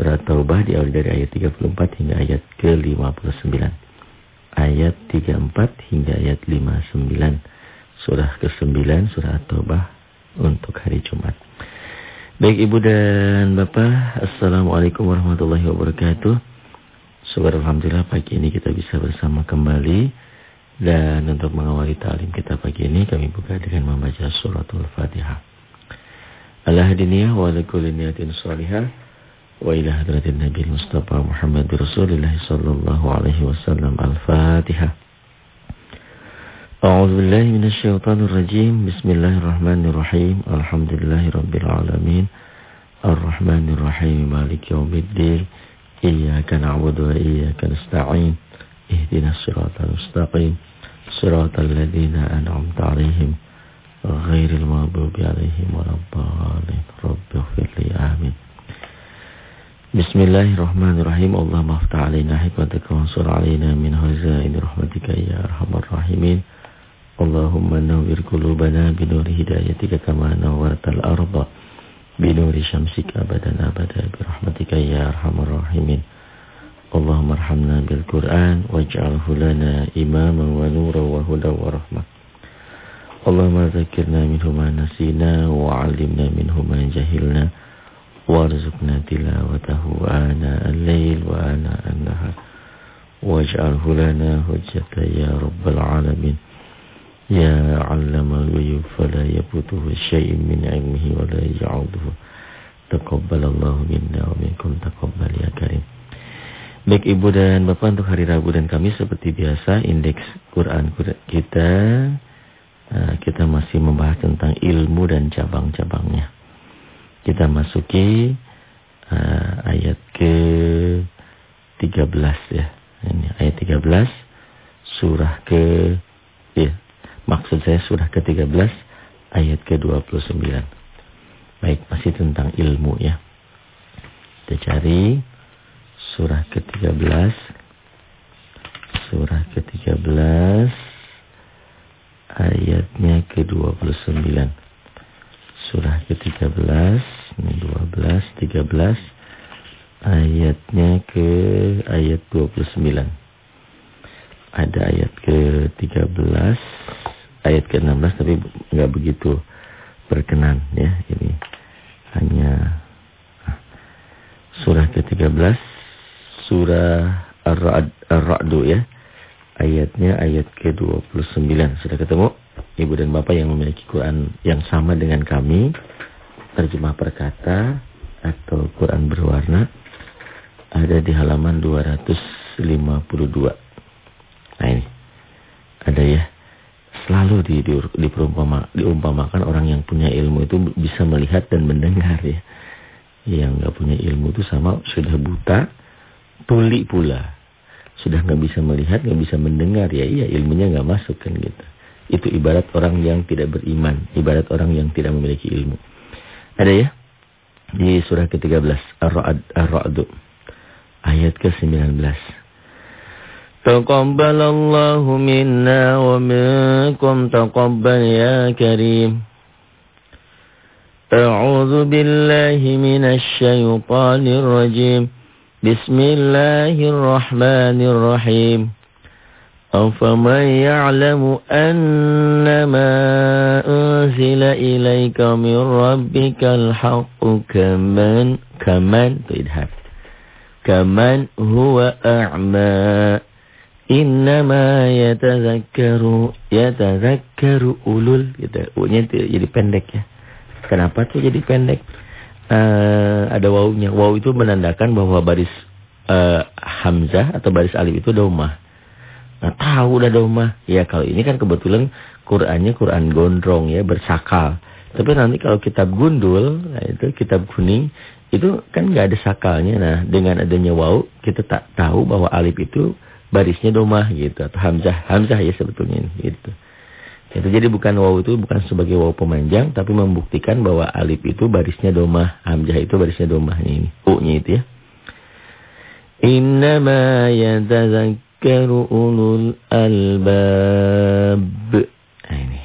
Surat Taubah diawali dari ayat 34 hingga ayat ke-59. Ayat 34 hingga ayat 59. Surah ke-9 surah Taubah untuk hari Jumat. Baik Ibu dan Bapak, Assalamualaikum warahmatullahi wabarakatuh. Syukur Alhamdulillah pagi ini kita bisa bersama kembali. Dan untuk mengawali talim kita pagi ini kami buka dengan membaca suratul Fatihah. Al-Hadiniyah wa likulli niyatin salihah. وإلى حضرة النبي المصطفى محمد رسول الله صلى الله عليه وسلم الفاتحة. أعوذ بالله من الشيطان الرجيم. بسم الله الرحمن الرحيم. الحمد لله رب العالمين. الرحمن الرحيم. مالك يوم الدين. إياك نعبد وإياك نستعين. اهدنا الصراط المستقيم. صراط الذين أنعمت عليهم غير المغضوب عليهم ولا الضالين. رب اغفر لي. آمين. Bismillahirrahmanirrahim. Allah maftah alaina hikmataka wa ansur alaina min hazaini rahmatika ya arhamar rahimin. Allahumma nawwir qulubana bi nuri hidayatika kama nawwartal arda bi nuri syamsika abadan abada bi rahmatika ya arhamar rahimin. Allahumma arhamna bil Qur'an waj'alhu lana imaman wa nuran wa hudan wa rahmah. Allahumma zakkirna minhu ma nasina wa 'allimna minhu ma jahilna. وارزقنا تلاوته آناء الليل وآناء النهار واجعله لنا حجة يا رب العالمين يا علم الغيوب فلا يفوته شيء من علمه ولا يعوده تقبل الله منا ومنكم تقبل يا كريم Baik Ibu dan Bapak untuk hari Rabu dan Kamis seperti biasa indeks Quran kita eh, kita masih membahas tentang ilmu dan cabang-cabangnya. Kita masuki uh, ayat ke 13 ya. Ini ayat 13 surah ke ya, maksud saya surah ke-13 ayat ke-29. Baik, masih tentang ilmu ya. Kita cari surah ke-13 surah ke-13 ayatnya ke-29 surah ke-13, ini 12, 13, ayatnya ke ayat 29. Ada ayat ke-13, ayat ke-16 tapi nggak begitu berkenan ya ini. Hanya ah, surah ke-13, surah Ar-Ra'du ya. Ayatnya ayat ke-29. Sudah ketemu? Ibu dan Bapak yang memiliki Quran yang sama dengan kami, terjemah perkata atau Quran berwarna, ada di halaman 252. Nah ini, ada ya. Selalu di, di, diumpama, diumpamakan orang yang punya ilmu itu bisa melihat dan mendengar ya. Yang nggak punya ilmu itu sama sudah buta, tuli pula. Sudah nggak bisa melihat, nggak bisa mendengar ya, iya ilmunya nggak masuk kan gitu. Itu ibarat orang yang tidak beriman. Ibarat orang yang tidak memiliki ilmu. Ada ya? Di surah ke-13. Ar-Ra'du. Ayat ke-19. Taqabbalallahu minna wa minkum taqabbal ya karim. A'udzu billahi minasy syaithanir rajim. Bismillahirrahmanirrahim. أفمن يعلم أنما أنزل إليك من ربك الحق كمن كمن تدهب كمن هو أعمى إنما يتذكر يتذكر ulul gitu. U-nya jadi pendek ya. Kenapa tuh jadi pendek? Uh, ada wawunya. Wawu itu menandakan bahwa baris uh, hamzah atau baris alif itu domah. Nah, tahu udah domah. Ya kalau ini kan kebetulan Qurannya Quran gondrong ya, bersakal. Tapi nanti kalau kitab gundul, nah itu kitab kuning, itu kan nggak ada sakalnya. Nah, dengan adanya wau, kita tak tahu bahwa alif itu barisnya domah gitu atau hamzah, hamzah ya sebetulnya gitu. Itu jadi bukan wau itu bukan sebagai wau pemanjang tapi membuktikan bahwa alif itu barisnya domah, hamzah itu barisnya domah ini. U-nya itu ya. Innama yatazakkaru yatadhakkaru ulul albab. Ini.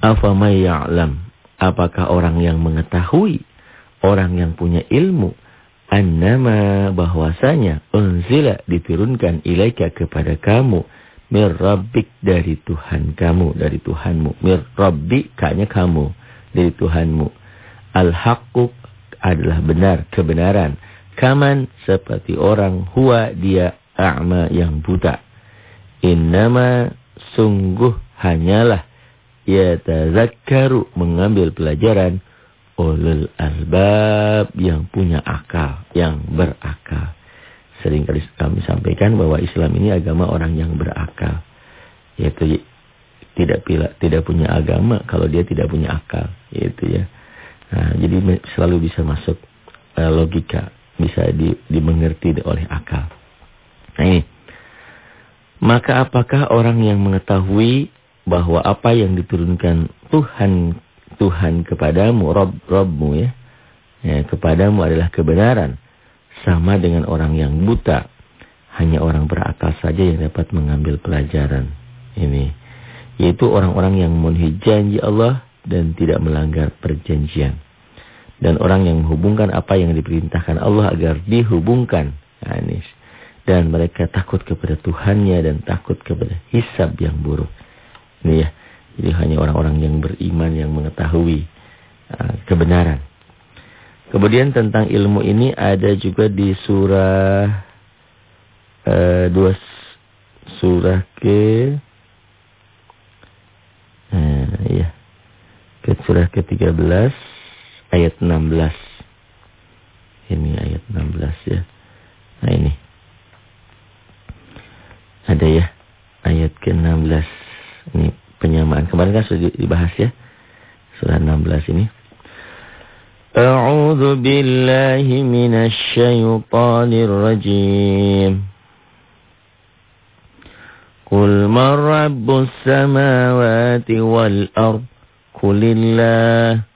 Afamay ya'lam. Apakah orang yang mengetahui? orang yang punya ilmu annama bahwasanya unzila diturunkan ilaika kepada kamu mir rabbik dari Tuhan kamu dari Tuhanmu mir rabbi kanya kamu dari Tuhanmu al haqqu adalah benar kebenaran kaman seperti orang huwa dia a'ma yang buta innama sungguh hanyalah ya tazakkaru mengambil pelajaran ulul albab yang punya akal, yang berakal. Sering kali kami sampaikan bahwa Islam ini agama orang yang berakal. Yaitu tidak pila, tidak punya agama kalau dia tidak punya akal, yaitu ya. Nah, jadi selalu bisa masuk uh, logika, bisa di, dimengerti oleh akal. Nah ini. Maka apakah orang yang mengetahui bahwa apa yang diturunkan Tuhan Tuhan kepadamu, Rob, Robmu ya, ya, kepadamu adalah kebenaran. Sama dengan orang yang buta. Hanya orang berakal saja yang dapat mengambil pelajaran. Ini. Yaitu orang-orang yang memenuhi Allah dan tidak melanggar perjanjian. Dan orang yang menghubungkan apa yang diperintahkan Allah agar dihubungkan. Nah, ini. Dan mereka takut kepada Tuhannya dan takut kepada hisab yang buruk. Ini ya. Jadi hanya orang-orang yang beriman yang mengetahui uh, kebenaran. Kemudian tentang ilmu ini ada juga di surah uh, dua surah ke uh, ya ke surah ke-13 ayat 16. Ini ayat 16 ya. Nah ini. Ada ya ayat ke-16. Ini penyamaan. Kemarin kan sudah dibahas ya. Surah 16 ini. A'udzu billahi minasy rajim. Qul man rabbus samawati wal ard? Qulillah.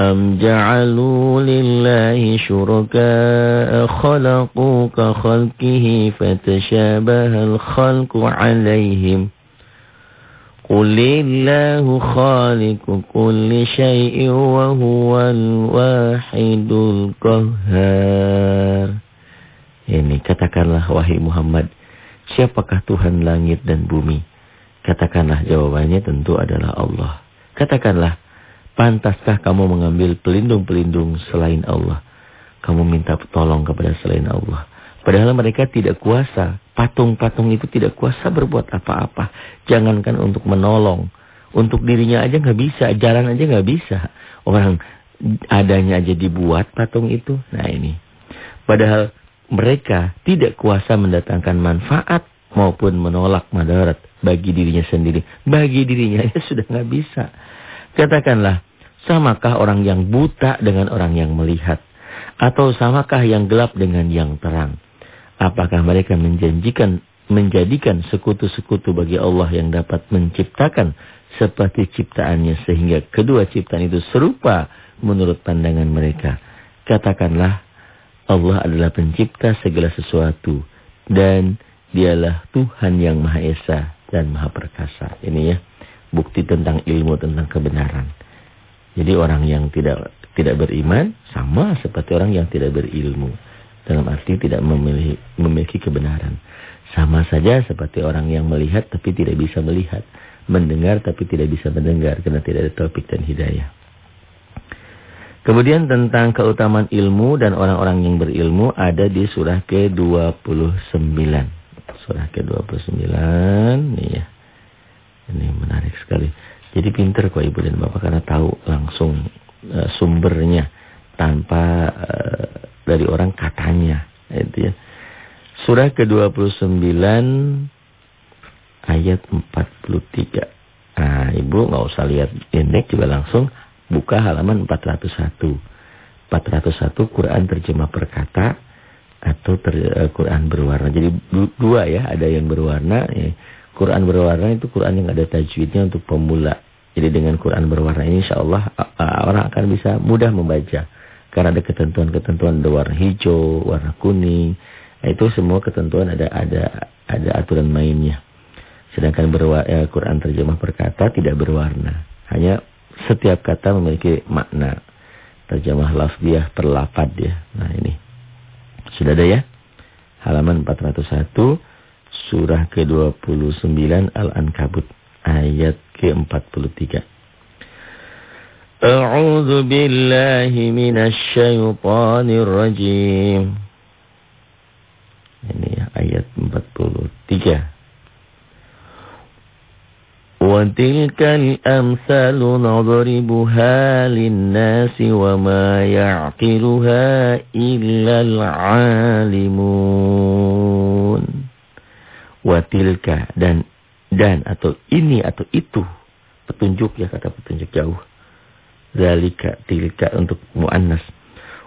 أم جعلوا لله شركاء خلقوا كخلقه فتشابه الخلق عليهم قل الله خالق كل شيء وهو الواحد القهار Ini katakanlah wahai Muhammad, siapakah Tuhan langit dan bumi? Katakanlah jawabannya tentu adalah Allah. Katakanlah, pantaskah kamu mengambil pelindung-pelindung selain Allah? Kamu minta tolong kepada selain Allah. Padahal mereka tidak kuasa. Patung-patung itu tidak kuasa berbuat apa-apa. Jangankan untuk menolong. Untuk dirinya aja nggak bisa. Jalan aja nggak bisa. Orang adanya aja dibuat patung itu. Nah ini. Padahal mereka tidak kuasa mendatangkan manfaat maupun menolak madarat bagi dirinya sendiri. Bagi dirinya ya sudah nggak bisa. Katakanlah, samakah orang yang buta dengan orang yang melihat? Atau samakah yang gelap dengan yang terang? Apakah mereka menjanjikan menjadikan sekutu-sekutu bagi Allah yang dapat menciptakan seperti ciptaannya sehingga kedua ciptaan itu serupa menurut pandangan mereka. Katakanlah Allah adalah pencipta segala sesuatu dan dialah Tuhan yang Maha Esa dan Maha Perkasa. Ini ya bukti tentang ilmu tentang kebenaran. Jadi orang yang tidak tidak beriman sama seperti orang yang tidak berilmu. Dalam arti tidak memiliki, memiliki kebenaran. Sama saja seperti orang yang melihat tapi tidak bisa melihat. Mendengar tapi tidak bisa mendengar karena tidak ada topik dan hidayah. Kemudian tentang keutamaan ilmu dan orang-orang yang berilmu ada di surah ke-29. Surah ke-29 nih ya. Ini menarik sekali. Jadi pinter kok Ibu dan Bapak karena tahu langsung uh, sumbernya tanpa uh, dari orang katanya. Itu ya. Surah ke-29 ayat 43. Nah, Ibu nggak usah lihat indeks juga langsung buka halaman 401. 401 Quran terjemah perkata atau ter, uh, Quran berwarna. Jadi dua ya, ada yang berwarna. Ya. Quran berwarna itu Quran yang ada tajwidnya untuk pemula. Jadi dengan Quran berwarna ini insya Allah orang akan bisa mudah membaca. Karena ada ketentuan-ketentuan ada warna hijau, warna kuning. Nah, itu semua ketentuan ada ada ada aturan mainnya. Sedangkan berwarna, eh, Quran terjemah perkata tidak berwarna. Hanya setiap kata memiliki makna. Terjemah lafziah per ya. Nah ini. Sudah ada ya? Halaman 401 surah ke-29 Al-Ankabut ayat ke-43. A'udzu billahi minasy syaithanir rajim. Ini ya, ayat 43. وتلك الأمثال نضربها للناس وما يعقلها إلا العالمون وتلك dan dan atau ini atau itu petunjuk ya kata petunjuk jauh. Zalika tilka untuk muannas.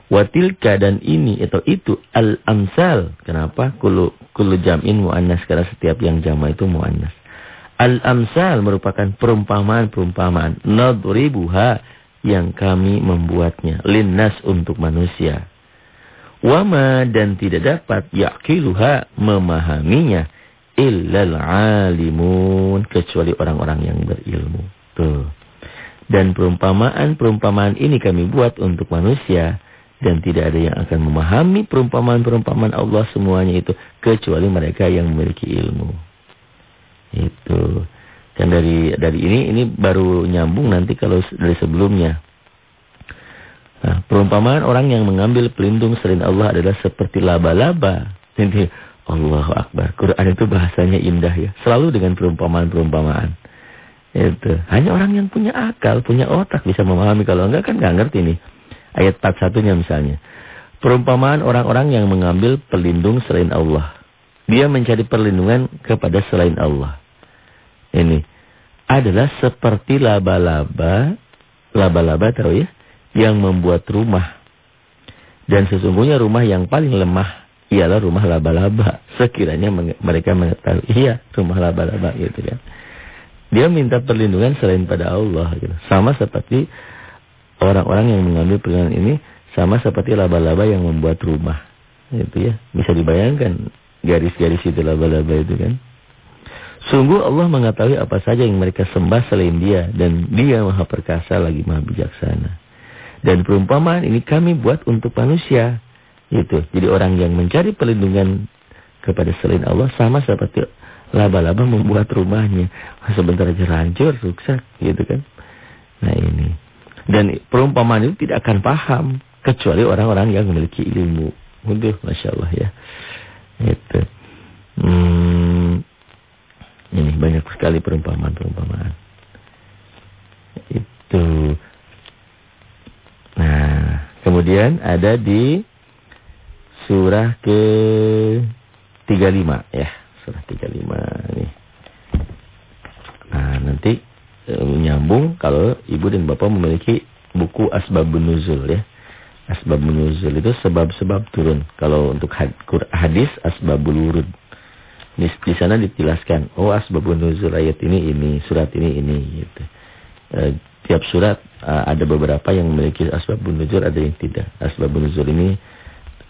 Watilka dan ini atau itu al amsal kenapa? Kullu kullu jam'in muannas. Karena setiap yang jama itu muannas. Al amsal merupakan perumpamaan-perumpamaan. Nadribuha yang kami membuatnya. Linnas untuk manusia. Wama dan tidak dapat. Yaqiluha memahaminya illal alimun kecuali orang-orang yang berilmu. Tuh. Dan perumpamaan-perumpamaan ini kami buat untuk manusia dan tidak ada yang akan memahami perumpamaan-perumpamaan Allah semuanya itu kecuali mereka yang memiliki ilmu. Itu. Dan dari dari ini ini baru nyambung nanti kalau dari sebelumnya. Nah, perumpamaan orang yang mengambil pelindung selain Allah adalah seperti laba-laba. Allahu Akbar. Quran itu bahasanya indah ya. Selalu dengan perumpamaan-perumpamaan. Itu. Hanya orang yang punya akal, punya otak bisa memahami. Kalau enggak kan enggak ngerti nih. Ayat 41-nya misalnya. Perumpamaan orang-orang yang mengambil pelindung selain Allah. Dia mencari perlindungan kepada selain Allah. Ini adalah seperti laba-laba, laba-laba tahu ya, yang membuat rumah. Dan sesungguhnya rumah yang paling lemah ialah rumah laba-laba. Sekiranya mereka mengetahui, iya rumah laba-laba gitu kan. Dia minta perlindungan selain pada Allah gitu. Sama seperti orang-orang yang mengambil perlindungan ini sama seperti laba-laba yang membuat rumah. Gitu ya. Bisa dibayangkan garis-garis itu laba-laba itu kan. Sungguh Allah mengetahui apa saja yang mereka sembah selain dia. Dan dia maha perkasa lagi maha bijaksana. Dan perumpamaan ini kami buat untuk manusia. Itu. Jadi orang yang mencari perlindungan kepada selain Allah sama seperti laba-laba membuat rumahnya. Sebentar aja hancur, sukses, gitu kan. Nah ini. Dan perumpamaan itu tidak akan paham kecuali orang-orang yang memiliki ilmu. Waduh, Masya Allah ya. Itu. Hmm, ini banyak sekali perumpamaan-perumpamaan. Itu. Nah, kemudian ada di surah ke 35 ya, surah 35 ini. Nah, nanti e, menyambung kalau ibu dan bapak memiliki buku Asbabun Nuzul ya. Asbabun Nuzul itu sebab-sebab turun. Kalau untuk hadis Asbabul Wurud. Di, di sana dijelaskan, oh Asbabun Nuzul ayat ini ini, surat ini ini gitu. E, tiap surat e, ada beberapa yang memiliki Asbabun Nuzul, ada yang tidak. Asbabun Nuzul ini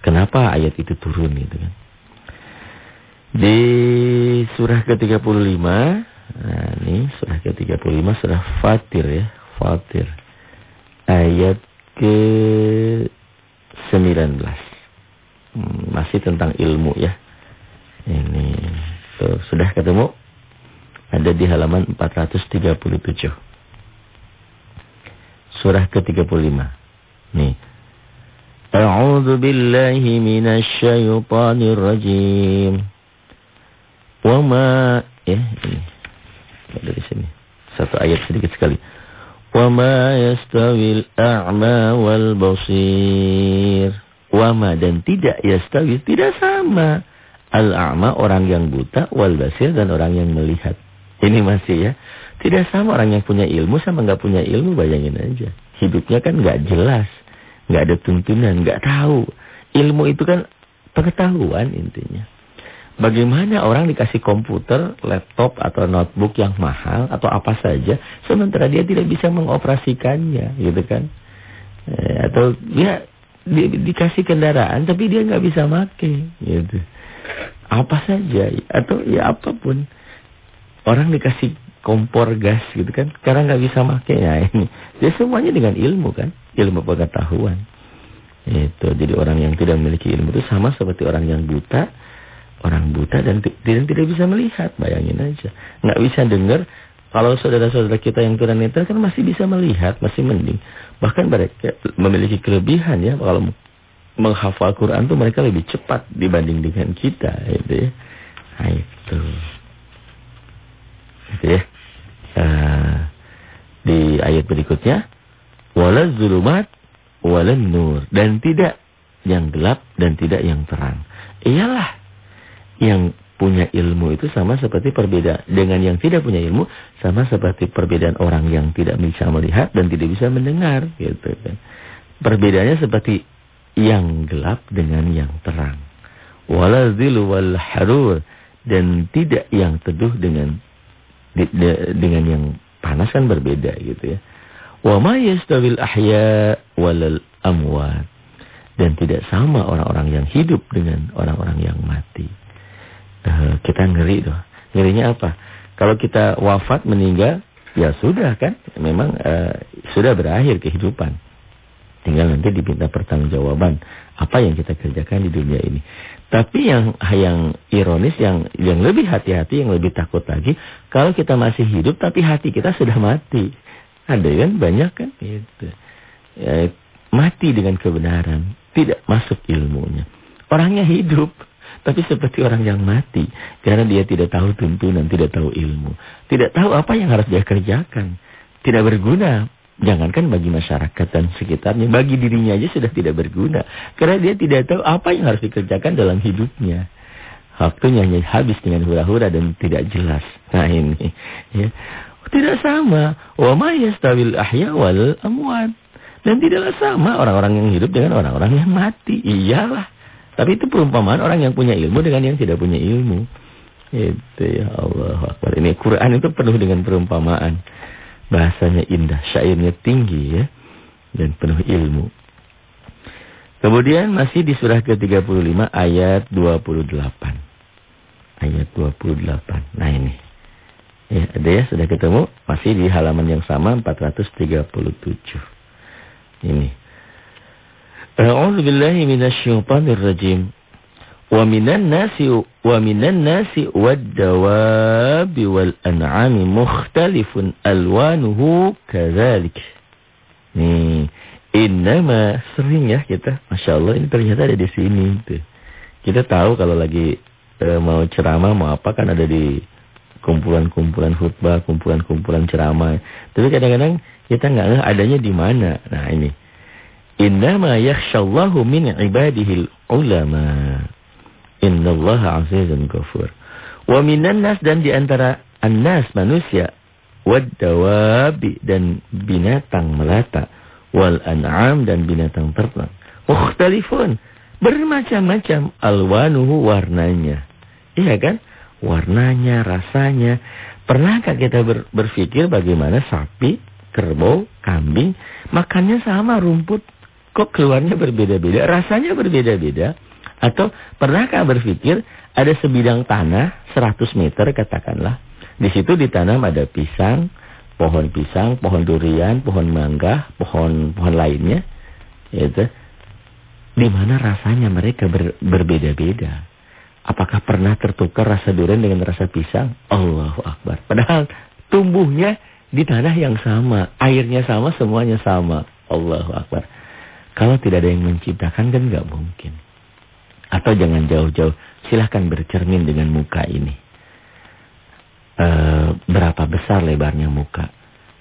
Kenapa ayat itu turun itu kan? Di surah ke-35, nah ini surah ke-35 surah Fatir ya, Fatir. Ayat ke-19. Hmm, masih tentang ilmu ya. Ini tuh, sudah ketemu? Ada di halaman 437. Surah ke-35. Nih. أعوذ بالله من الشيطان الرجيم وما ya ini dari sini satu ayat sedikit sekali وما يستوي الأعمى والبصير وما dan tidak yastawi tidak sama al-a'ma orang yang buta wal basir dan orang yang melihat ini masih ya tidak sama orang yang punya ilmu sama nggak punya ilmu bayangin aja hidupnya kan nggak jelas nggak ada tuntunan, nggak tahu. Ilmu itu kan Pengetahuan intinya. Bagaimana orang dikasih komputer, laptop atau notebook yang mahal atau apa saja sementara dia tidak bisa mengoperasikannya, gitu kan? Eh, atau dia di, dikasih kendaraan tapi dia nggak bisa make, gitu. Apa saja atau ya apa pun. Orang dikasih kompor gas gitu kan, karena nggak bisa make ya ini. Dia semuanya dengan ilmu kan, ilmu pengetahuan. Itu jadi orang yang tidak memiliki ilmu itu sama seperti orang yang buta orang buta dan, dan tidak bisa melihat, bayangin aja. Nggak bisa dengar, kalau saudara-saudara kita yang tunanetra kan masih bisa melihat, masih mending. Bahkan mereka memiliki kelebihan ya, kalau menghafal Quran tuh mereka lebih cepat dibanding dengan kita, gitu ya. Nah, itu. Gitu ya. Uh, di ayat berikutnya, wala zulumat wala nur dan tidak yang gelap dan tidak yang terang. Iyalah yang punya ilmu itu sama seperti perbedaan dengan yang tidak punya ilmu sama seperti perbedaan orang yang tidak bisa melihat dan tidak bisa mendengar gitu kan. Perbedaannya seperti yang gelap dengan yang terang. Walazilu wal harur dan tidak yang teduh dengan dengan yang panas kan berbeda gitu ya. Wa ma yastawil ahya walal amwat dan tidak sama orang-orang yang hidup dengan orang-orang yang mati uh, kita ngeri tuh. Ngerinya apa? Kalau kita wafat meninggal, ya sudah kan, memang uh, sudah berakhir kehidupan. Tinggal nanti diminta pertanggungjawaban apa yang kita kerjakan di dunia ini. Tapi yang yang ironis, yang yang lebih hati-hati, yang lebih takut lagi, kalau kita masih hidup tapi hati kita sudah mati. Ada kan banyak kan itu. Ya, mati dengan kebenaran, tidak masuk ilmunya. Orangnya hidup, tapi seperti orang yang mati. Karena dia tidak tahu tuntunan, tidak tahu ilmu. Tidak tahu apa yang harus dia kerjakan. Tidak berguna. Jangankan bagi masyarakat dan sekitarnya. Bagi dirinya aja sudah tidak berguna. Karena dia tidak tahu apa yang harus dikerjakan dalam hidupnya. Waktunya hanya habis dengan hura-hura dan tidak jelas. Nah ini. Ya. Tidak sama. Wa ma yastawil ahya wal amwat. Dan tidaklah sama orang-orang yang hidup dengan orang-orang yang mati. Iyalah. Tapi itu perumpamaan orang yang punya ilmu dengan yang tidak punya ilmu. Itu ya Allah. Ini Quran itu penuh dengan perumpamaan. Bahasanya indah, syairnya tinggi ya. Dan penuh ilmu. Kemudian masih di surah ke-35 ayat 28. Ayat 28. Nah ini. Ya, ada ya sudah ketemu? Masih di halaman yang sama 437. Ini. A'udzu billahi minasyaitonir rajim. Wa minan nasi wa minan nasi wad-dawabi wal an'ami mukhtalifun alwanuhu kadzalik. Nih, innama sering ya kita, Masya Allah ini ternyata ada di sini tuh. Kita tahu kalau lagi e, mau ceramah mau apa kan ada di kumpulan-kumpulan khutbah, kumpulan-kumpulan ceramah. Tapi kadang-kadang kita nggak adanya di mana. Nah, ini Innama yakhshallahu min ibadihil ulama. Innallaha azizun ghafur. Wa minan nas dan di antara annas manusia wad dawabi dan binatang melata wal an'am dan binatang ternak. Mukhtalifun. Bermacam-macam alwanuhu warnanya. Iya kan? Warnanya, rasanya. Pernahkah kita ber, berpikir bagaimana sapi, kerbau, kambing makannya sama rumput kok keluarnya berbeda-beda, rasanya berbeda-beda. Atau pernahkah berpikir ada sebidang tanah 100 meter katakanlah. Di situ ditanam ada pisang, pohon pisang, pohon durian, pohon mangga, pohon pohon lainnya. Gitu. Di mana rasanya mereka ber, berbeda-beda. Apakah pernah tertukar rasa durian dengan rasa pisang? Allahu Akbar. Padahal tumbuhnya di tanah yang sama, airnya sama, semuanya sama. Allahu Akbar. Kalau tidak ada yang menciptakan kan nggak mungkin. Atau jangan jauh-jauh, silahkan bercermin dengan muka ini. E, berapa besar lebarnya muka.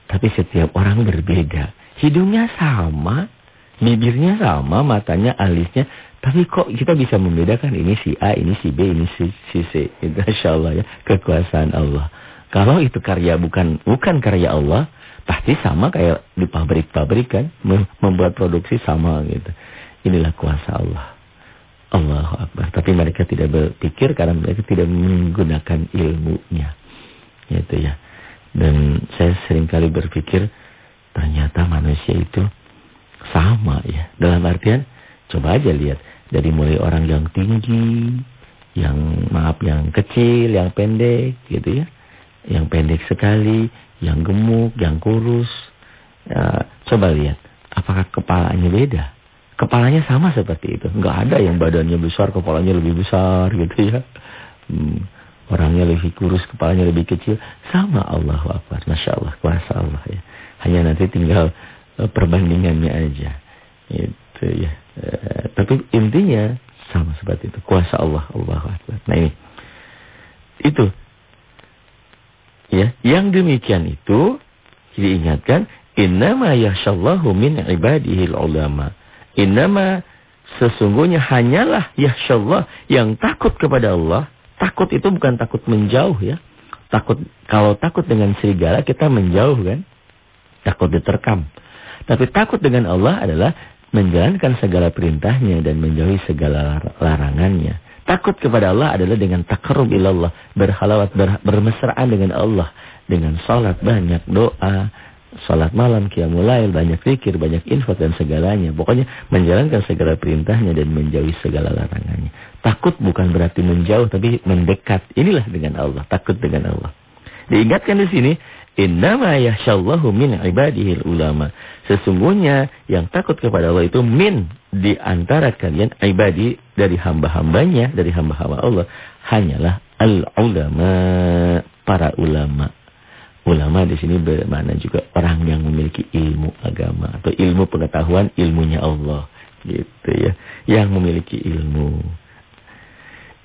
Tapi setiap orang berbeda. Hidungnya sama, bibirnya sama, matanya, alisnya. Tapi kok kita bisa membedakan ini si A, ini si B, ini si, C. Itu Insya Allah ya, kekuasaan Allah. Kalau itu karya bukan bukan karya Allah, Pasti sama kayak di pabrik-pabrik kan. Membuat produksi sama gitu. Inilah kuasa Allah. Allahu Akbar. Tapi mereka tidak berpikir karena mereka tidak menggunakan ilmunya. Itu ya. Dan saya sering kali berpikir ternyata manusia itu sama ya. Dalam artian coba aja lihat dari mulai orang yang tinggi, yang maaf yang kecil, yang pendek gitu ya. Yang pendek sekali, yang gemuk, yang kurus. Ya, coba lihat apakah kepalanya beda? Kepalanya sama seperti itu. Enggak ada yang badannya besar, kepalanya lebih besar gitu ya. Hmm, orangnya lebih kurus, kepalanya lebih kecil. Sama Allah Akbar. Masya Allah, kuasa Allah ya. Hanya nanti tinggal uh, perbandingannya aja. Itu ya. Uh, tapi intinya sama seperti itu. Kuasa Allah, Allah Akbar. Nah ini. Itu. Ya, yang demikian itu diingatkan innama yahsyallahu min ibadihil ulama. Innama sesungguhnya hanyalah yahsyallah yang takut kepada Allah. Takut itu bukan takut menjauh ya. Takut kalau takut dengan serigala kita menjauh kan. Takut diterkam. Tapi takut dengan Allah adalah menjalankan segala perintahnya dan menjauhi segala larangannya. Takut kepada Allah adalah dengan takarrub ilallah, berhalawat, ber, bermesraan dengan Allah, dengan salat banyak, doa, Salat malam, qiyamul lail, banyak zikir, banyak info dan segalanya. Pokoknya menjalankan segala perintahnya dan menjauhi segala larangannya. Takut bukan berarti menjauh tapi mendekat. Inilah dengan Allah, takut dengan Allah. Diingatkan di sini, innama yahsyallahu min ibadihil ulama. Sesungguhnya yang takut kepada Allah itu min di antara kalian ibadi dari hamba-hambanya, dari hamba-hamba Allah hanyalah al-ulama, para ulama. Ulama di sini bermakna juga orang yang memiliki ilmu agama atau ilmu pengetahuan ilmunya Allah gitu ya, yang memiliki ilmu.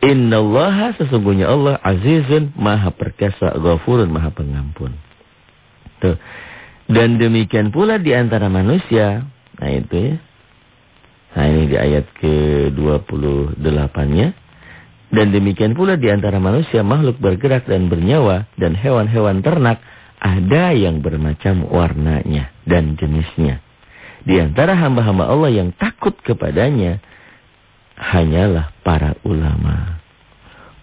Innallaha sesungguhnya Allah azizun maha perkasa, ghafurun maha pengampun. Tuh. Dan demikian pula di antara manusia. Nah itu ya. Nah ini di ayat ke-28-nya. Dan demikian pula di antara manusia makhluk bergerak dan bernyawa dan hewan-hewan ternak ada yang bermacam warnanya dan jenisnya. Di antara hamba-hamba Allah yang takut kepadanya hanyalah para ulama.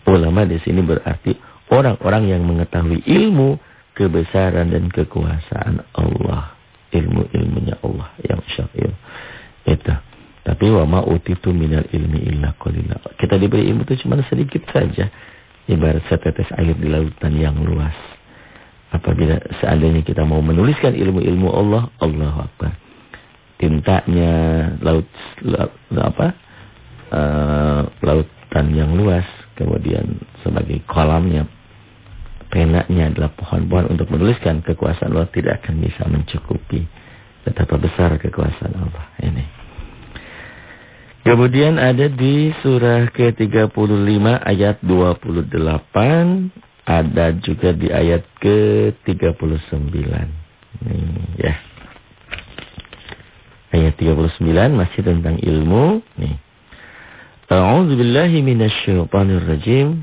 Ulama di sini berarti orang-orang yang mengetahui ilmu kebesaran dan kekuasaan Allah. Ilmu-ilmunya Allah yang syar'i. Itu. Tapi wa ma utitu minal ilmi illa qalila. Kita diberi ilmu itu cuma sedikit saja. Ibarat setetes air di lautan yang luas. Apabila seandainya kita mau menuliskan ilmu-ilmu Allah, Allah Akbar. Tintanya laut, laut apa? Uh, lautan yang luas, kemudian sebagai kolamnya penanya adalah pohon-pohon untuk menuliskan kekuasaan Allah tidak akan bisa mencukupi betapa besar kekuasaan Allah ini. Kemudian ada di surah ke-35 ayat 28 ada juga di ayat ke-39. Nih ya. Ayat 39 masih tentang ilmu. Nih. A'udzu billahi minasyaitonir rajim.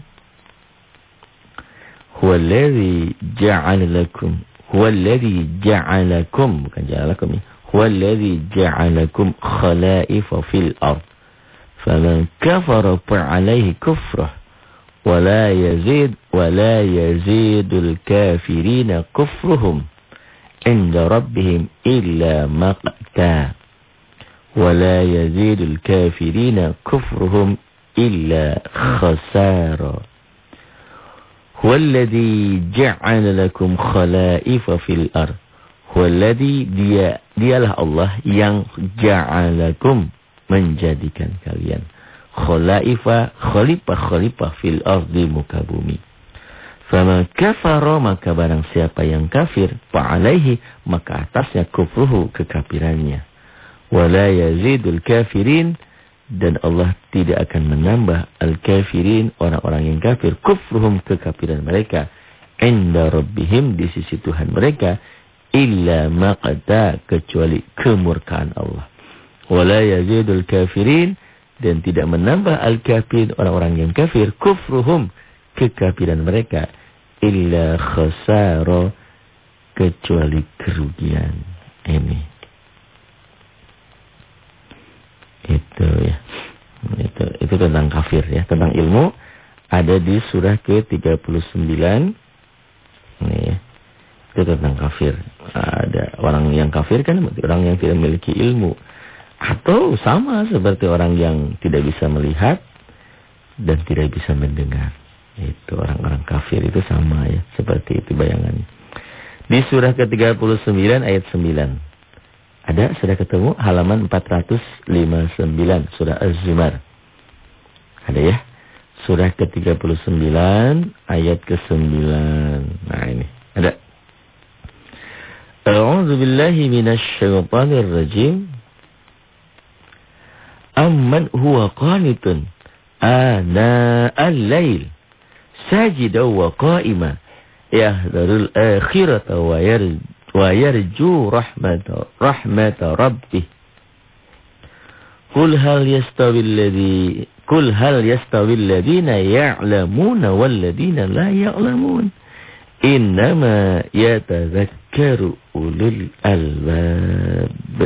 Huwallazi ja'ala lakum huwallazi ja'alakum bukan ja'alakum ya. Huwallazi ja'alakum khalaifa fil ard. Faman kafara fa'alaihi kufrah ولا يزيد ولا يزيد الكافرين كفرهم عند ربهم إلا مقتا. ولا يزيد الكافرين كفرهم إلا خسارا. هو الذي جعل لكم خلائف في الأرض. هو الذي dia dialah Allah yang ja'alakum menjadikan kalian khalaifa khalifah-khalifah fil ardi muka bumi. Fama kafara maka barang siapa yang kafir fa'alaihi maka atasnya kufruhu kekafirannya. Wala yazidul kafirin dan Allah tidak akan menambah al-kafirin orang-orang yang kafir kufruhum kekafiran mereka inda rabbihim di sisi Tuhan mereka illa maqta kecuali kemurkaan Allah. Wala yazidul kafirin dan tidak menambah al-kafir orang-orang yang kafir kufruhum kekafiran mereka illa khasara kecuali kerugian ini itu ya itu itu tentang kafir ya. Tentang ilmu ada di surah ke-39. Ini ya. Itu tentang kafir. Ada orang yang kafir kan orang yang tidak memiliki ilmu. Atau sama seperti orang yang tidak bisa melihat dan tidak bisa mendengar. Itu orang-orang kafir itu sama ya, seperti itu bayangannya. Di surah ke-39 ayat 9. Ada, sudah ketemu halaman 459 surah Az-Zumar. Ada ya? Surah ke-39 ayat ke-9. Nah ini, ada. A'udzu billahi. أمن هو قانت آناء الليل ساجدا وقائما يهذر الآخرة ويرجو رحمة, رحمة ربه قل هل يستوي الذي قل هل يستوي الذين يعلمون والذين لا يعلمون إنما يتذكر albab.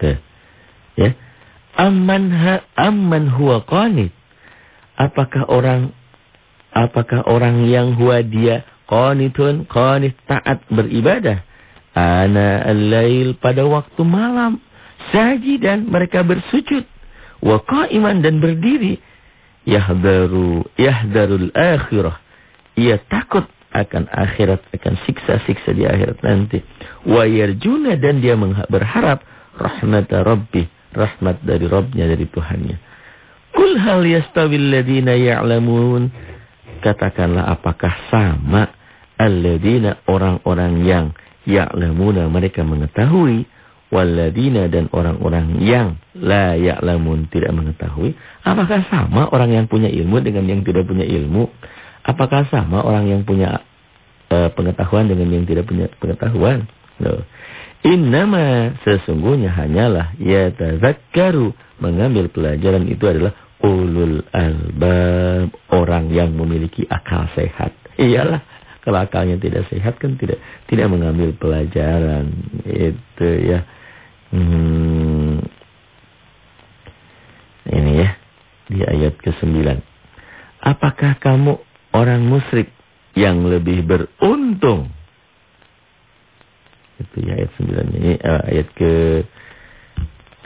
Tuh. Ya. Amman ha, amman huwa qanit. Apakah orang apakah orang yang huwa dia qanitun qanit taat beribadah? Ana al-lail pada waktu malam. Sajidan mereka bersujud. Wa qa'iman dan berdiri. Yahdaru yahdarul akhirah. Ia takut akan akhirat, akan siksa-siksa di akhirat nanti. Wa yarjuna dan dia berharap rahmat Rabbi, rahmat dari Rabbnya, dari Tuhannya. Kul hal yastawil ladina ya'lamun. Katakanlah apakah sama alladina orang-orang yang ya'lamuna mereka mengetahui walladina dan orang-orang yang la ya'lamun tidak mengetahui apakah sama orang yang punya ilmu dengan yang tidak punya ilmu Apakah sama orang yang punya uh, pengetahuan dengan yang tidak punya pengetahuan? No. Innama sesungguhnya hanyalah ya tazakkaru mengambil pelajaran itu adalah ulul albab orang yang memiliki akal sehat. Iyalah kalau akalnya tidak sehat kan tidak tidak mengambil pelajaran itu ya. Hmm. Ini ya di ayat ke-9. Apakah kamu orang musyrik yang lebih beruntung. Itu ya ayat 9 ini uh, ayat ke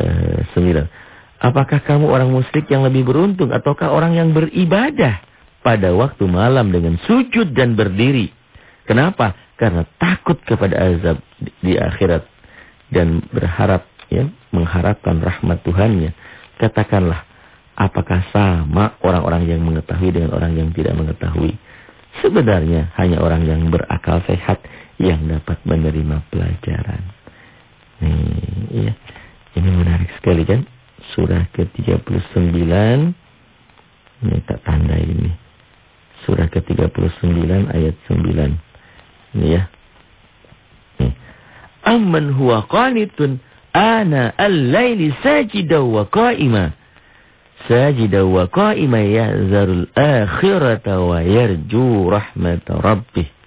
uh, 9. Apakah kamu orang musyrik yang lebih beruntung ataukah orang yang beribadah pada waktu malam dengan sujud dan berdiri? Kenapa? Karena takut kepada azab di, di akhirat dan berharap ya mengharapkan rahmat Tuhannya. Katakanlah Apakah sama orang-orang yang mengetahui dengan orang yang tidak mengetahui? Sebenarnya hanya orang yang berakal sehat yang dapat menerima pelajaran. Nih, ya. Ini menarik sekali kan? Surah ke-39. Ini tak tanda ini. Surah ke-39 ayat 9. Ini ya. Amman huwa qanitun ana al-laili sajida wa qa'ima sajida wa qa'ima yahzarul akhirata wa yarju rahmat rabbih.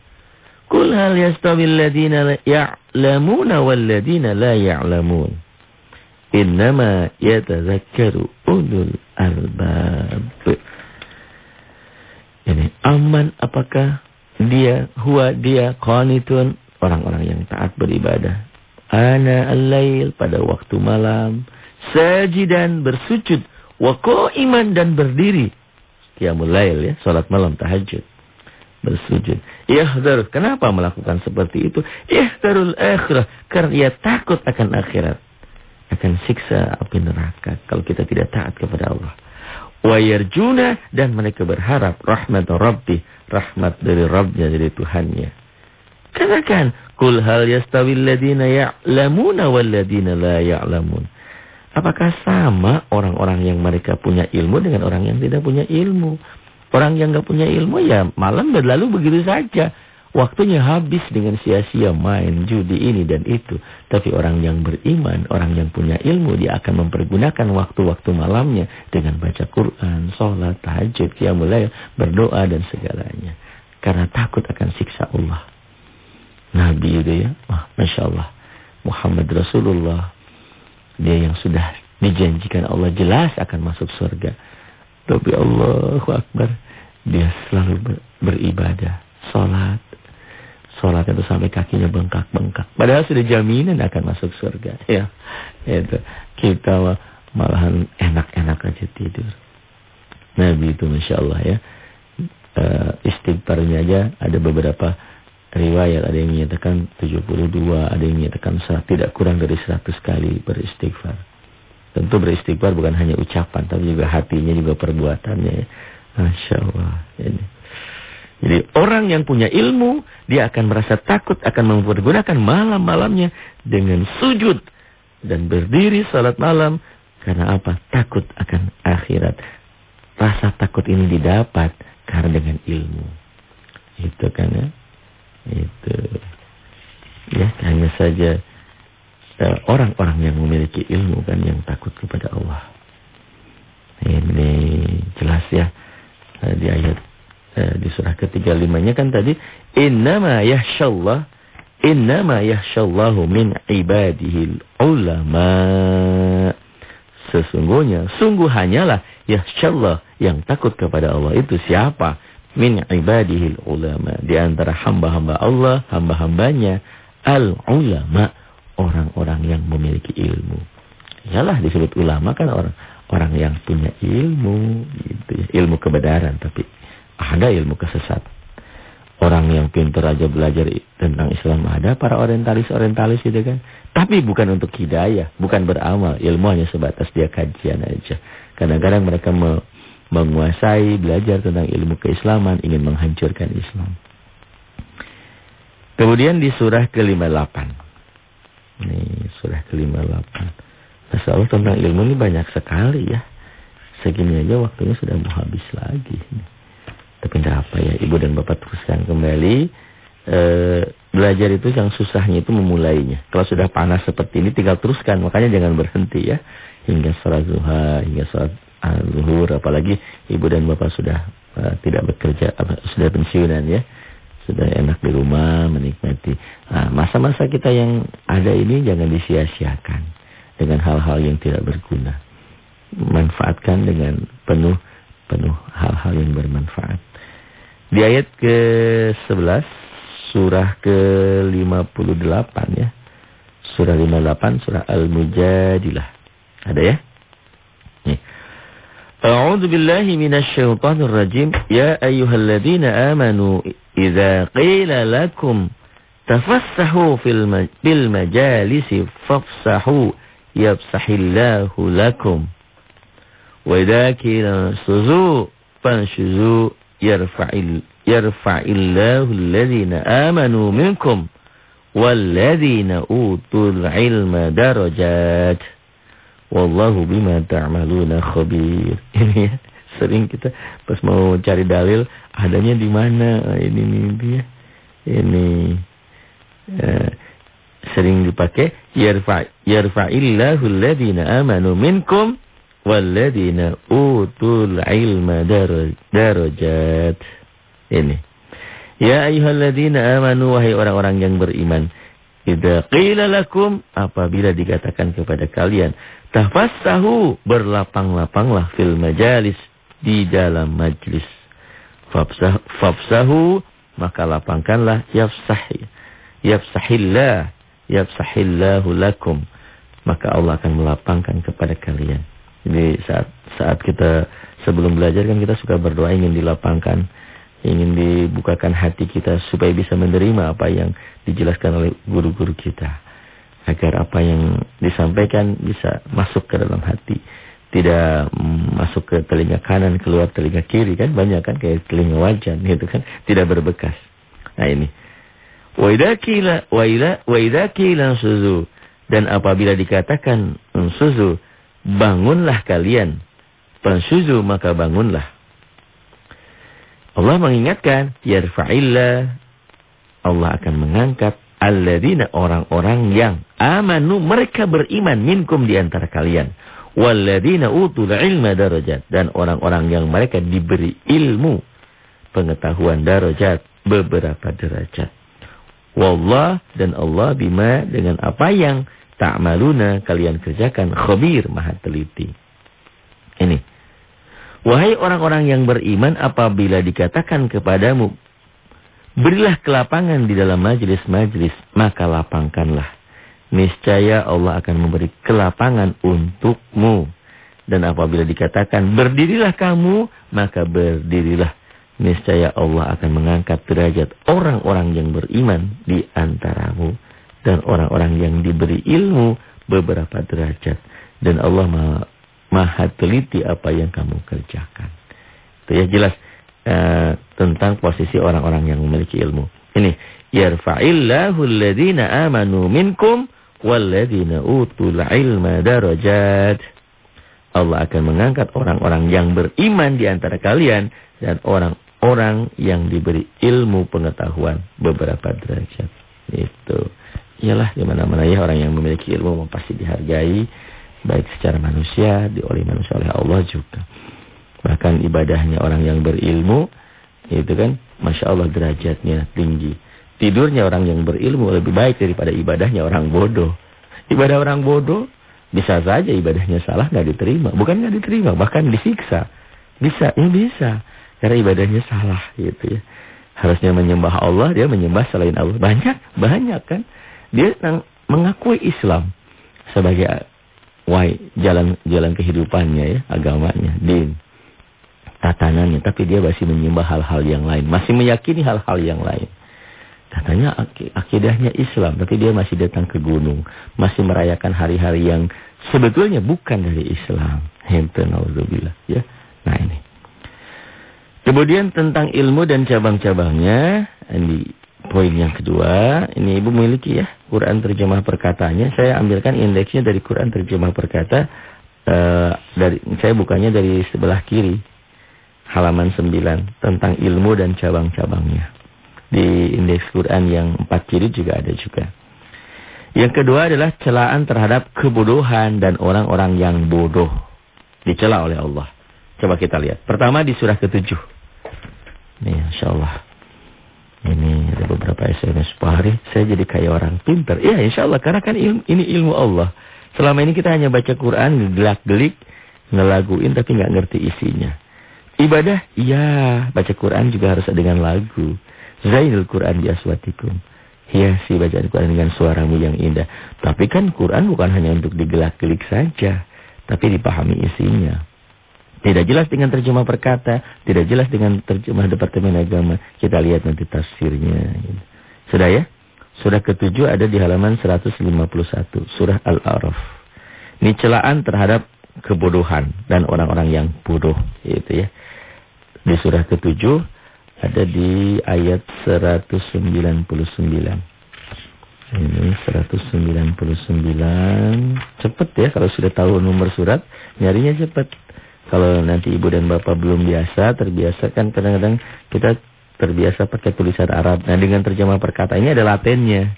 Qul hal yastawi alladhina ya'lamuna wal ladhina la ya'lamun. Innama yatazakkaru ulul albab. Ini aman apakah dia huwa dia qanitun orang-orang yang taat beribadah. Ana al-lail pada waktu malam sajidan bersujud Wa iman dan berdiri. Qiyamul lail ya, salat malam tahajud. Bersujud. Yahdar, kenapa melakukan seperti itu? Yahdarul akhirah, karena ia takut akan akhirat. Akan siksa api neraka kalau kita tidak taat kepada Allah. Wa yarjuna dan mereka berharap rahmat Rabbi, rahmat dari Rabbnya, dari Tuhannya. Katakan, kul hal yastawil ladina ya'lamuna wal ladina la ya'lamun. Apakah sama orang-orang yang mereka punya ilmu dengan orang yang tidak punya ilmu? Orang yang nggak punya ilmu ya malam berlalu begitu saja. Waktunya habis dengan sia-sia main judi ini dan itu. Tapi orang yang beriman, orang yang punya ilmu, dia akan mempergunakan waktu-waktu malamnya dengan baca Quran, sholat, tahajud, qiyamul berdoa dan segalanya. Karena takut akan siksa Allah. Nabi itu ya, wah, Masya Allah. Muhammad Rasulullah dia yang sudah dijanjikan Allah jelas akan masuk surga. Tapi Allahu Akbar. Dia selalu ber, beribadah. Sholat. Sholat itu sampai kakinya bengkak-bengkak. Padahal sudah jaminan akan masuk surga. Ya, itu. Kita malahan enak-enak aja tidur. Nabi itu Masya Allah ya. Uh, istighfarnya aja ada beberapa riwayat. Ada yang menyatakan 72, ada yang menyatakan tidak kurang dari 100 kali beristighfar. Tentu beristighfar bukan hanya ucapan, tapi juga hatinya, juga perbuatannya. Masya Allah. Ini. Jadi orang yang punya ilmu, dia akan merasa takut akan mempergunakan malam-malamnya dengan sujud. Dan berdiri salat malam. Karena apa? Takut akan akhirat. Rasa takut ini didapat karena dengan ilmu. Itu kan ya. Itu. Ya hanya saja orang-orang uh, yang memiliki ilmu kan yang takut kepada Allah. Ini jelas ya uh, di ayat uh, di surah ketiga limanya kan tadi innama yahsyallah innama yahsyallahu min ibadihil ulama. Sesungguhnya sungguh hanyalah yahsyallah yang takut kepada Allah itu siapa? Min ibadihil ulama. Di antara hamba-hamba Allah, hamba-hambanya al ulama orang-orang yang memiliki ilmu. Yalah disebut ulama kan orang orang yang punya ilmu gitu ya. Ilmu kebenaran tapi ada ilmu kesesat. Orang yang pintar aja belajar tentang Islam ada para orientalis-orientalis gitu kan. Tapi bukan untuk hidayah, bukan beramal. Ilmu hanya sebatas dia kajian aja. Kadang-kadang mereka me menguasai, belajar tentang ilmu keislaman, ingin menghancurkan Islam. Kemudian di surah ke-58. Ini surah ke-58. Masya Allah tentang ilmu ini banyak sekali ya. Segini aja waktunya sudah mau habis lagi. Tapi tidak apa ya, ibu dan bapak teruskan kembali. E, belajar itu yang susahnya itu memulainya. Kalau sudah panas seperti ini tinggal teruskan. Makanya jangan berhenti ya. Hingga sholat zuha, hingga sholat zuhur. Apalagi ibu dan bapak sudah uh, tidak bekerja, sudah pensiunan ya sudah enak di rumah, menikmati. Nah, masa-masa kita yang ada ini jangan disia-siakan dengan hal-hal yang tidak berguna. Manfaatkan dengan penuh penuh hal-hal yang bermanfaat. Di ayat ke-11 surah ke-58 ya. Surah 58 surah Al-Mujadilah. Ada ya? A'udzu billahi minasyaitonir rajim. Ya ayyuhalladzina amanu idza qila lakum tafassahu fil bil majalisi fafsahu yafsahillahu lakum. Wa idza qila suzu fanshuzu yarfa'il yarfa'illahu alladhina amanu minkum walladzina utul ilma darajat. Wallahu bima ta'maluna khabir. Ini ya, sering kita pas mau cari dalil adanya di mana ini ini dia. Ini uh, sering dipakai yarfa yarfa'illahu alladhina amanu minkum walladhina utul ilma darajat. Ini. Ya ayyuhalladzina amanu wahai orang-orang yang beriman. Idza qila lakum apabila dikatakan kepada kalian Tafassahu berlapang-lapanglah fil majalis di dalam majlis. Fafsah, fafsahu maka lapangkanlah yafsah yafsahillah yafsahillahu lakum. Maka Allah akan melapangkan kepada kalian. Jadi saat saat kita sebelum belajar kan kita suka berdoa ingin dilapangkan, ingin dibukakan hati kita supaya bisa menerima apa yang dijelaskan oleh guru-guru kita. Agar apa yang disampaikan bisa masuk ke dalam hati tidak masuk ke telinga kanan keluar telinga kiri kan? Banyak kan? Kayak telinga wajan gitu kan? Tidak berbekas. Nah ini. Wa idza qila wa idza wa suzu dan apabila dikatakan suzu bangunlah kalian. Suzu maka bangunlah. Allah mengingatkan yarfa'illah. Allah akan mengangkat alladzina orang-orang yang amanu mereka beriman minkum di antara kalian walladzina utul ilma darajat. Dan orang-orang yang mereka diberi ilmu pengetahuan darajat beberapa derajat. Wallah dan Allah bima dengan apa yang ta'maluna kalian kerjakan khabir maha teliti. Ini. Wahai orang-orang yang beriman apabila dikatakan kepadamu berilah kelapangan di dalam majlis-majlis maka lapangkanlah. Niscaya Allah akan memberi kelapangan untukmu. Dan apabila dikatakan berdirilah kamu maka berdirilah. Niscaya Allah akan mengangkat derajat orang-orang yang beriman di antaramu dan orang-orang yang diberi ilmu beberapa derajat dan Allah maha, maha teliti apa yang kamu kerjakan. Itu ya jelas uh, tentang posisi orang-orang yang memiliki ilmu. Ini yarfa'illahu alladhina amanu minkum walladhina utul ilma darajat. Allah akan mengangkat orang-orang yang beriman di antara kalian dan orang-orang yang diberi ilmu pengetahuan beberapa derajat. Itu ialah di mana-mana ya orang yang memiliki ilmu pasti dihargai baik secara manusia di oleh manusia oleh Allah juga. Bahkan ibadahnya orang yang berilmu itu kan masya Allah derajatnya tinggi. Tidurnya orang yang berilmu lebih baik daripada ibadahnya orang bodoh. Ibadah orang bodoh bisa saja ibadahnya salah nggak diterima, bukan nggak diterima bahkan disiksa. Bisa, ya bisa. Karena ibadahnya salah gitu ya. Harusnya menyembah Allah, dia menyembah selain Allah. Banyak, banyak kan. Dia mengakui Islam sebagai why, jalan jalan kehidupannya ya, agamanya, din, tatanannya. Tapi dia masih menyembah hal-hal yang lain, masih meyakini hal-hal yang lain. Katanya ak akidahnya Islam, tapi dia masih datang ke gunung, masih merayakan hari-hari yang sebetulnya bukan dari Islam. Hente nauzubillah ya. Nah ini. Kemudian tentang ilmu dan cabang-cabangnya, ini Poin yang kedua, ini Ibu memiliki ya Quran terjemah perkatanya. Saya ambilkan indeksnya dari Quran terjemah perkata. Uh, dari saya bukannya dari sebelah kiri. Halaman 9 tentang ilmu dan cabang-cabangnya. Di indeks Quran yang empat kiri juga ada juga. Yang kedua adalah celaan terhadap kebodohan dan orang-orang yang bodoh. Dicela oleh Allah. Coba kita lihat. Pertama di surah ketujuh. Nih, Insya Allah. Ini ada beberapa SMS Pak Hari, saya jadi kayak orang pintar. Ya insya Allah, karena kan ilmu, ini ilmu Allah. Selama ini kita hanya baca Quran, gelak-gelik, ngelaguin tapi nggak ngerti isinya. Ibadah, iya, baca Quran juga harus dengan lagu. Zainul Quran di aswatikum. Hiasi bacaan Quran dengan suaramu yang indah. Tapi kan Quran bukan hanya untuk digelak-gelik saja, tapi dipahami isinya. Tidak jelas dengan terjemah perkata, tidak jelas dengan terjemah Departemen Agama. Kita lihat nanti tafsirnya. Sudah ya? Surah ketujuh ada di halaman 151, surah Al-A'raf. Ini celaan terhadap kebodohan dan orang-orang yang bodoh, itu ya. Di surah ketujuh ada di ayat 199. Ini 199. Cepat ya kalau sudah tahu nomor surat, nyarinya cepat. Kalau nanti ibu dan bapak belum biasa, terbiasa kan kadang-kadang kita terbiasa pakai tulisan Arab. Nah dengan terjemah perkata ini ada latennya.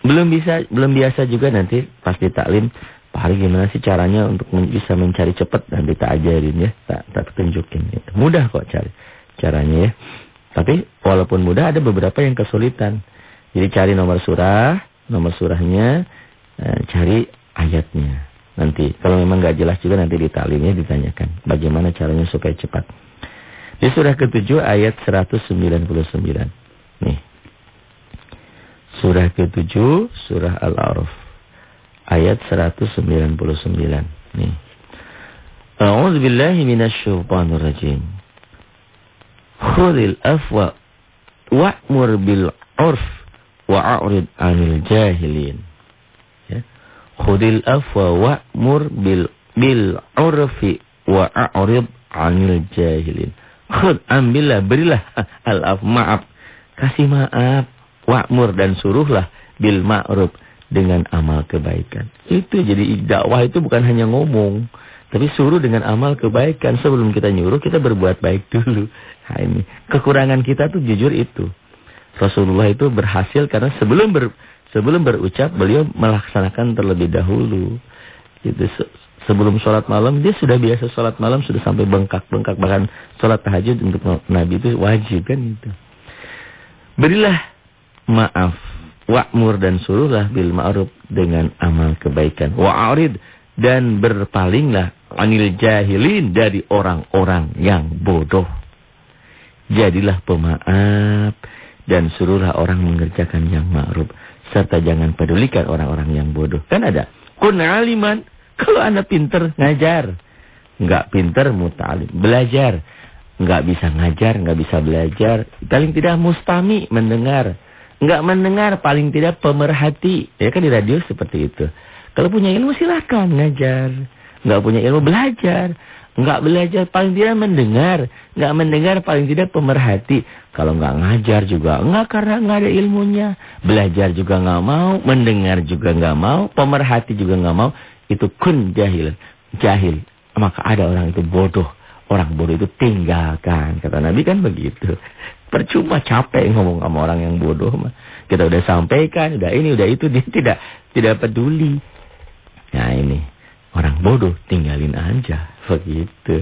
Belum bisa, belum biasa juga nanti pasti taklim. Pak Hari gimana sih caranya untuk bisa mencari cepat nanti tak ajarin ya, tak tak tunjukin. Mudah kok cari caranya ya. Tapi walaupun mudah ada beberapa yang kesulitan. Jadi cari nomor surah, nomor surahnya, eh, cari ayatnya. Nanti kalau memang nggak jelas juga nanti di talimnya ditanyakan bagaimana caranya supaya cepat. Di surah ke-7 ayat 199. Nih. Surah ke-7 surah Al-A'raf ayat 199. Nih. A'udzu billahi minasyaitonir rajim. Khudil afwa wa'mur bil 'urf wa'rid 'anil jahilin. Khudil afwa wa'mur bil bil urfi wa a'rid 'anil jahilin. Khud ambillah berilah al af maaf. Kasih maaf wa'mur dan suruhlah bil ma'ruf dengan amal kebaikan. Itu jadi dakwah itu bukan hanya ngomong, tapi suruh dengan amal kebaikan. Sebelum kita nyuruh kita berbuat baik dulu. Nah ini kekurangan kita tuh jujur itu. Rasulullah itu berhasil karena sebelum ber, Sebelum berucap beliau melaksanakan terlebih dahulu. Gitu. Sebelum sholat malam dia sudah biasa sholat malam sudah sampai bengkak-bengkak bahkan sholat tahajud untuk Nabi itu wajib kan itu. Berilah maaf, wa'mur dan suruhlah bil ma'ruf dengan amal kebaikan. Wa'arid dan berpalinglah anil jahilin dari orang-orang yang bodoh. Jadilah pemaaf dan suruhlah orang mengerjakan yang ma'ruf serta jangan pedulikan orang-orang yang bodoh. Kan ada kun aliman kalau Anda pinter ngajar. Enggak pinter mutalim, belajar. Enggak bisa ngajar, enggak bisa belajar, paling tidak mustami mendengar. Enggak mendengar, paling tidak pemerhati. Ya kan di radio seperti itu. Kalau punya ilmu silakan ngajar. Enggak punya ilmu belajar. Enggak belajar paling tidak mendengar. Enggak mendengar paling tidak pemerhati. Kalau enggak ngajar juga enggak karena enggak ada ilmunya. Belajar juga enggak mau. Mendengar juga enggak mau. Pemerhati juga enggak mau. Itu kun jahil. Jahil. Maka ada orang itu bodoh. Orang bodoh itu tinggalkan. Kata Nabi kan begitu. Percuma capek ngomong sama orang yang bodoh. Kita udah sampaikan. Udah ini, udah itu. Dia tidak tidak peduli. Nah ini. Orang bodoh tinggalin aja. Begitu.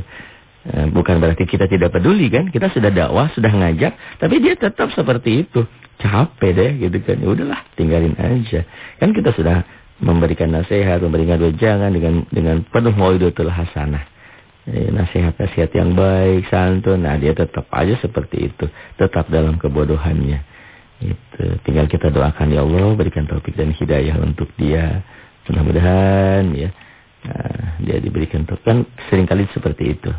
Eh, bukan berarti kita tidak peduli kan. Kita sudah dakwah, sudah ngajak. Tapi dia tetap seperti itu. Capek deh gitu kan. Ya udahlah tinggalin aja. Kan kita sudah memberikan nasihat, memberikan wejangan dengan dengan penuh mauidatul hasanah. Eh, nasihat-nasihat yang baik, santun. Nah, dia tetap aja seperti itu. Tetap dalam kebodohannya. Itu. Tinggal kita doakan ya Allah berikan taufik dan hidayah untuk dia. Mudah-mudahan ya nah, dia diberikan taufik. Kan sering kali seperti itu.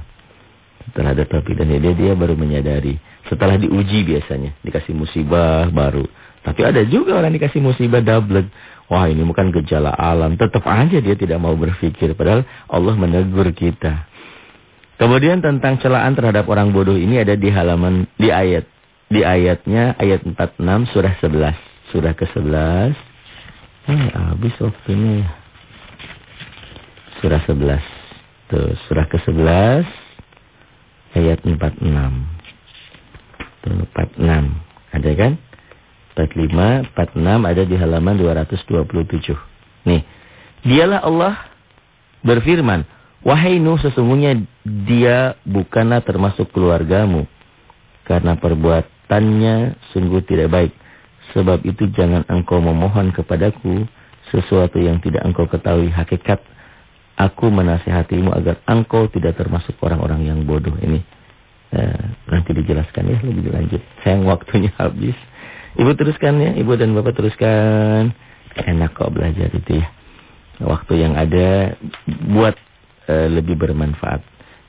Setelah ada dan hidayah dia baru menyadari. Setelah diuji biasanya, dikasih musibah baru. Tapi ada juga orang dikasih musibah double. Wah ini bukan gejala alam. Tetap aja dia tidak mau berpikir. Padahal Allah menegur kita. Kemudian tentang celaan terhadap orang bodoh ini ada di halaman, di ayat. Di ayatnya, ayat 46 surah 11. Surah ke-11. Eh, habis waktunya ya. Surah 11. Tuh, surah ke-11. Ayat 46. Tuh, 46. Ada kan? 45, 46 ada di halaman 227. Nih, dialah Allah berfirman, Wahai Nuh, sesungguhnya dia bukanlah termasuk keluargamu. Karena perbuatannya sungguh tidak baik. Sebab itu jangan engkau memohon kepadaku sesuatu yang tidak engkau ketahui hakikat. Aku menasihatimu agar engkau tidak termasuk orang-orang yang bodoh ini. Eh, nanti dijelaskan ya lebih lanjut. Sayang waktunya habis. Ibu teruskan ya, ibu dan bapak teruskan. Enak kok belajar itu ya. Waktu yang ada buat e, lebih bermanfaat.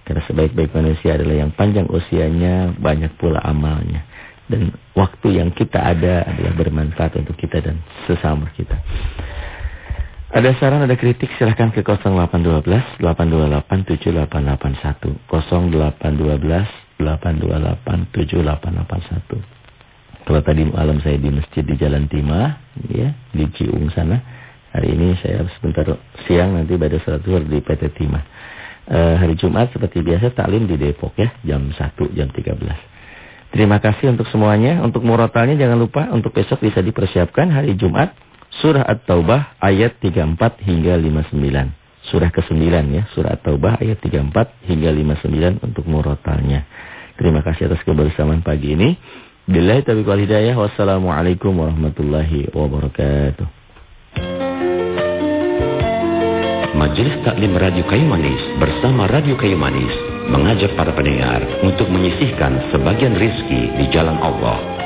Karena sebaik-baik manusia adalah yang panjang usianya, banyak pula amalnya. Dan waktu yang kita ada adalah bermanfaat untuk kita dan sesama kita. Ada saran, ada kritik, silahkan ke 0812 828 7881. 0812 828 7881. Kalau tadi malam saya di masjid di Jalan Timah, ya, di Ciung sana. Hari ini saya sebentar siang nanti pada salat zuhur di PT Timah. E, hari Jumat seperti biasa taklim di Depok ya, jam 1, jam 13. Terima kasih untuk semuanya. Untuk murotalnya jangan lupa untuk besok bisa dipersiapkan hari Jumat. Surah At-Taubah ayat 34 hingga 59. Surah ke-9 ya, Surah At-Taubah ayat 34 hingga 59 untuk murotalnya. Terima kasih atas kebersamaan pagi ini. Billahi taufiq wal hidayah. Wassalamualaikum warahmatullahi wabarakatuh. Majelis Taklim Radio Kayu Manis bersama Radio Kayu Manis mengajak para pendengar untuk menyisihkan sebagian rizki di jalan Allah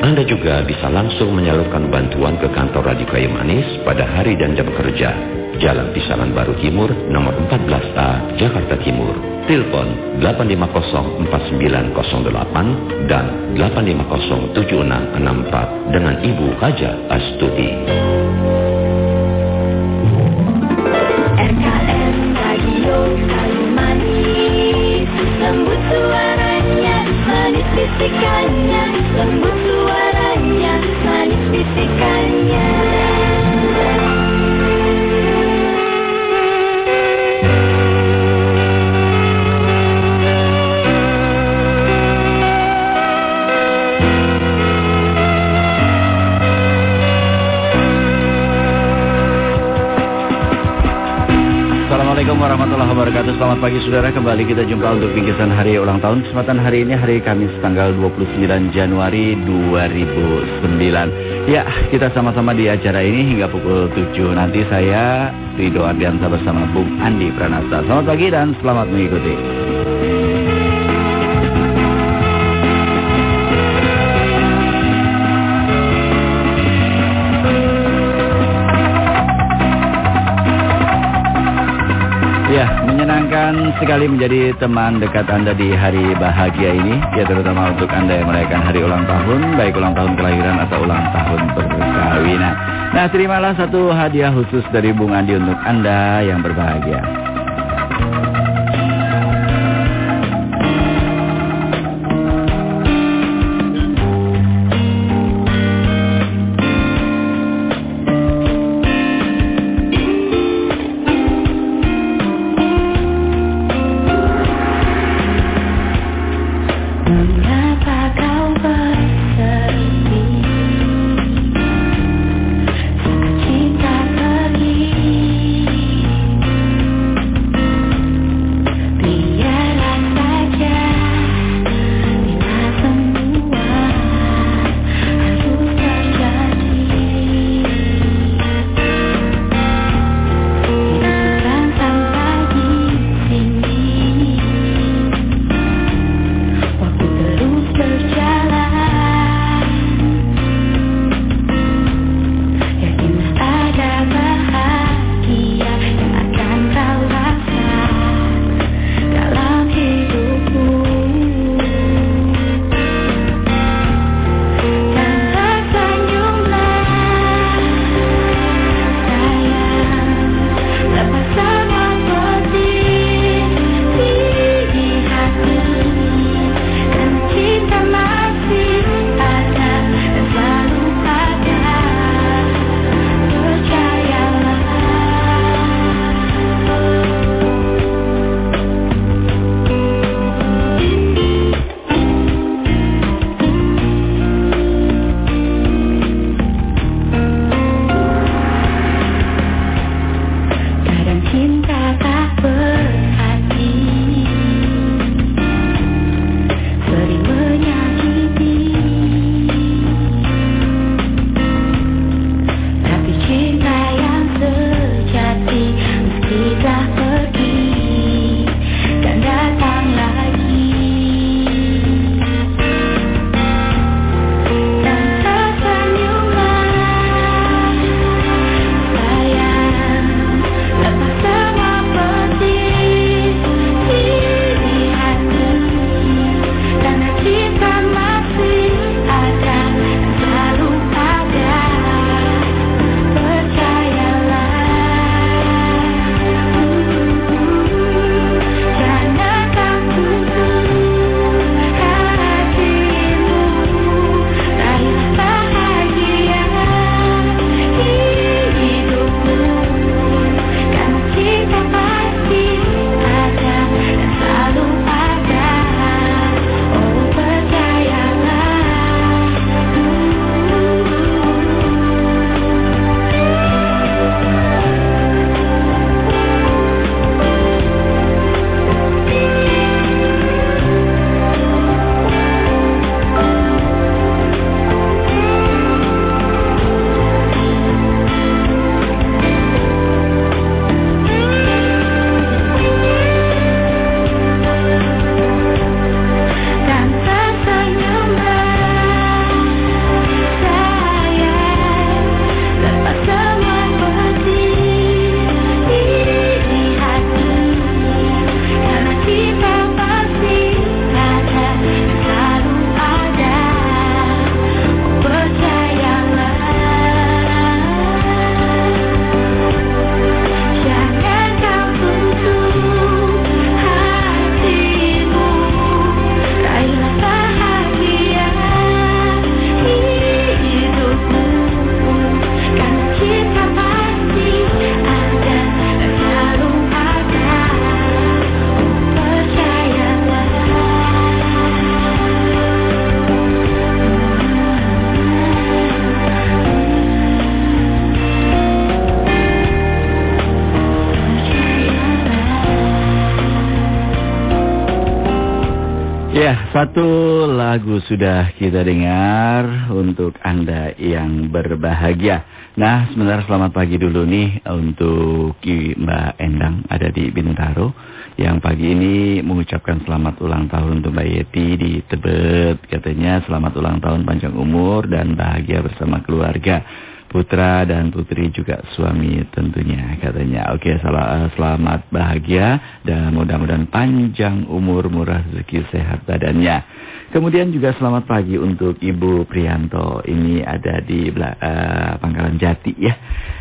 Anda juga bisa langsung menyalurkan bantuan ke kantor Radio Kayu Manis pada hari dan jam kerja. Jalan Pisangan Baru Timur, nomor 14A, Jakarta Timur. Telepon 8504908 dan 8507664 dengan Ibu Haja Astuti. RKM Radio Assalamualaikum warahmatullahi wabarakatuh. Selamat pagi saudara. Kembali kita jumpa untuk bingkisan hari ulang tahun. Kesempatan hari ini hari Kamis tanggal 29 Januari 2009 Ya kita sama-sama di acara ini hingga pukul 7 Nanti saya Ridho Ardiansa bersama Bung Andi Pranasta. Selamat pagi dan selamat mengikuti sekali menjadi teman dekat Anda di hari bahagia ini. Ya, terutama untuk Anda yang merayakan hari ulang tahun, baik ulang tahun kelahiran atau ulang tahun perkawinan. Nah, terimalah satu hadiah khusus dari Bung Andi untuk Anda yang berbahagia. Satu lagu sudah kita dengar untuk Anda yang berbahagia. Nah, sebentar selamat pagi dulu nih untuk Mbak Endang ada di Bintaro. Yang pagi ini mengucapkan selamat ulang tahun untuk Mbak Yeti di Tebet. Katanya selamat ulang tahun panjang umur dan bahagia bersama keluarga putra dan putri juga suami tentunya katanya. Oke, salah, selamat bahagia dan mudah-mudahan panjang umur, murah rezeki, sehat badannya. Kemudian juga selamat pagi untuk Ibu Prianto. Ini ada di uh, Pangkalan Jati ya.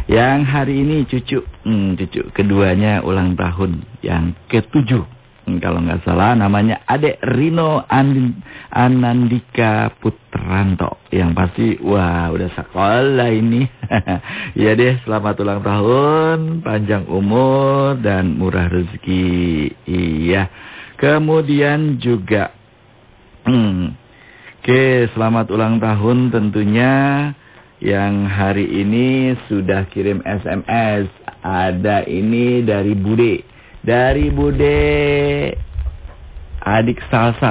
Yang hari ini cucu, hmm, cucu keduanya ulang tahun yang ketujuh kalau nggak salah namanya Adek Rino Andin, Anandika Putranto. Yang pasti wah udah sekolah ini. ya deh selamat ulang tahun, panjang umur dan murah rezeki. Iya. Kemudian juga hmm, Oke, selamat ulang tahun tentunya yang hari ini sudah kirim SMS. Ada ini dari Bude dari Bude. Adik Salsa